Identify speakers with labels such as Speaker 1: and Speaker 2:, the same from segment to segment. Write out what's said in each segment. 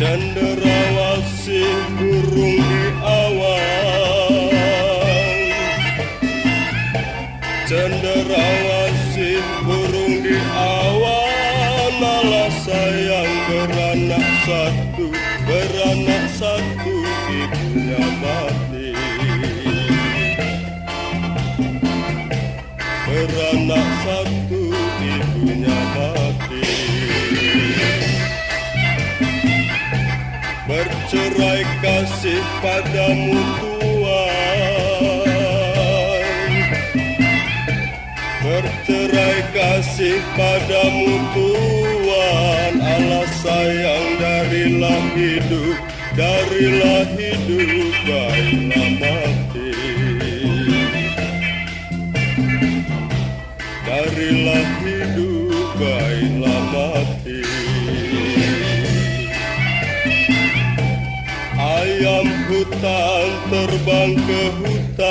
Speaker 1: Cenderawasi burung di awan Cenderawasi Bercerai kasih padamu Tuhan. Bercerai kasih padamu Tuhan. Allah sayang darilah hidup Darilah hidup baiklah mati Darilah hidup baiklah mati hutan terbang ke hutan.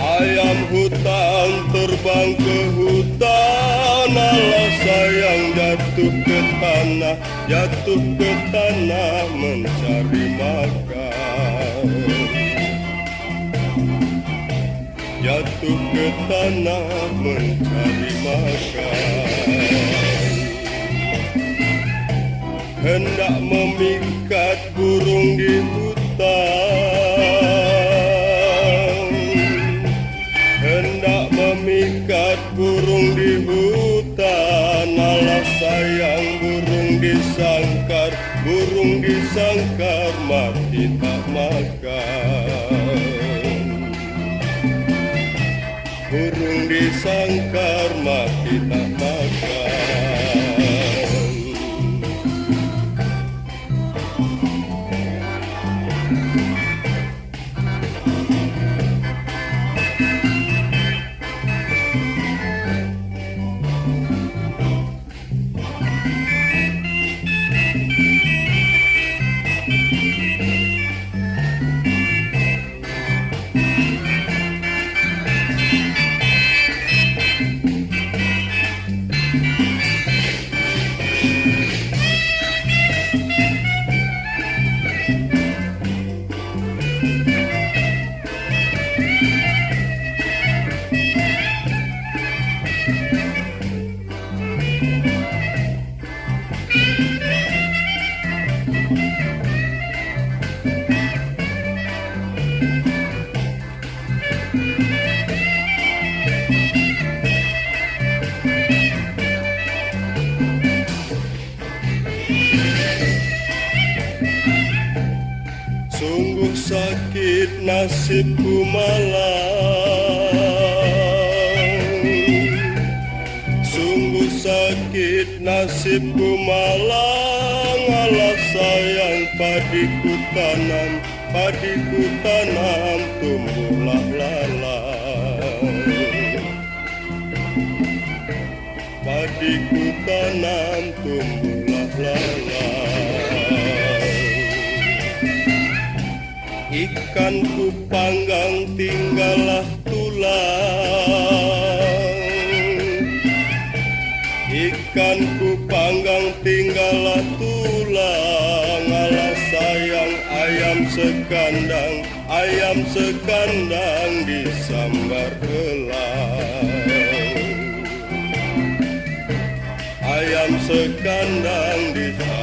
Speaker 1: Ayam hutan terbang ke hutan Allah sayang jatuh ke tanah Jatuh ke tanah mencari makan. Jatuh ke tanah mencari makan hendak memikat burung di hutan. Hendak memikat burung di hutan Allah sayang burung disangkar burung disangkar mati tak makan. Burung disangkar mati tak makan nasibku malang. Sungguh sakit nasibku malang Allah sayang padiku tanam Padiku tanam tumbuhlah lalang. Padiku tanam tumbuhlah Ikan ku panggang tinggallah tulang. Ikan ku panggang tinggallah tulang. Alah sayang ayam sekandang. Ayam sekandang disambar elang. Ayam sekandang disambar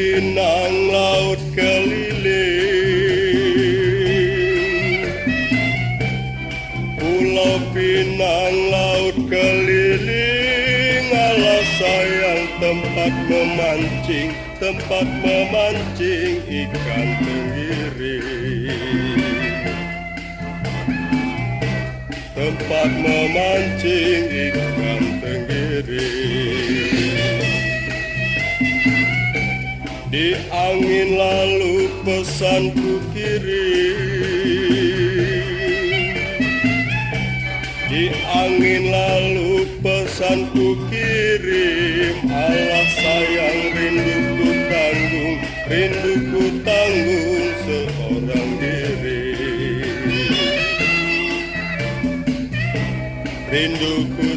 Speaker 1: Pinang laut keliling. Pulau Pinang laut keliling Allah sayang tempat memancing Tempat memancing ikan tenggiri. Tempat memancing ikan tenggiri Di angin lalu pesanku kirim. Di angin lalu pesanku kirim. Allah sayang rinduku tanggung Rinduku tanggung seorang diri. Rinduku